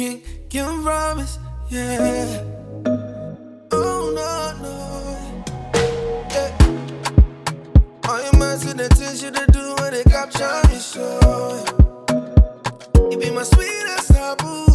can't, can't promise, yeah. Oh no, no. To do when they capture. You be my sweetest taboo.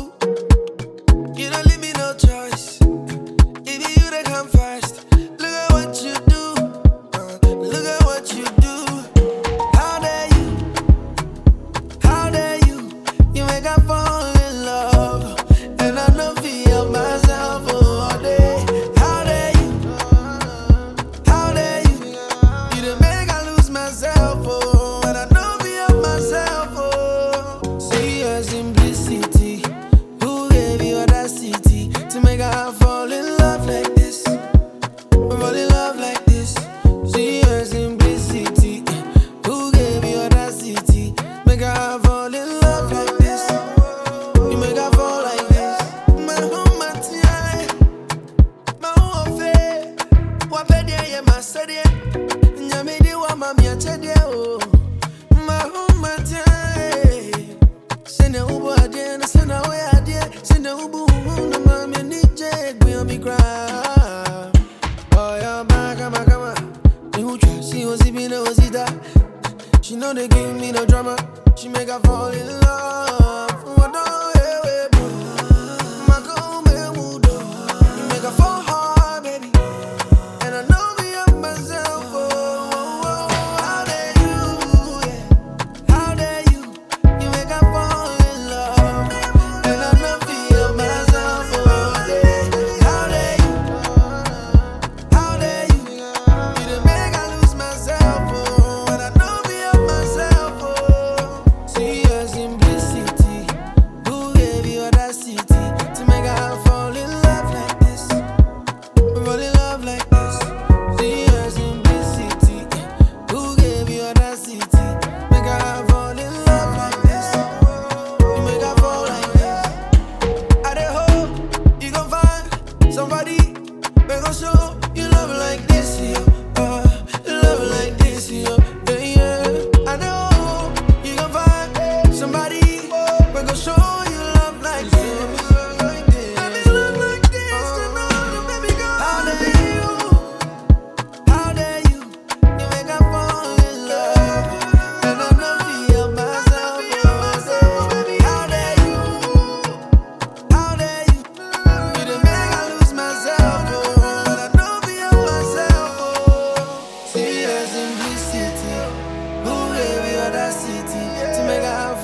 She know they give me no drama. She make her fall in love. Somebody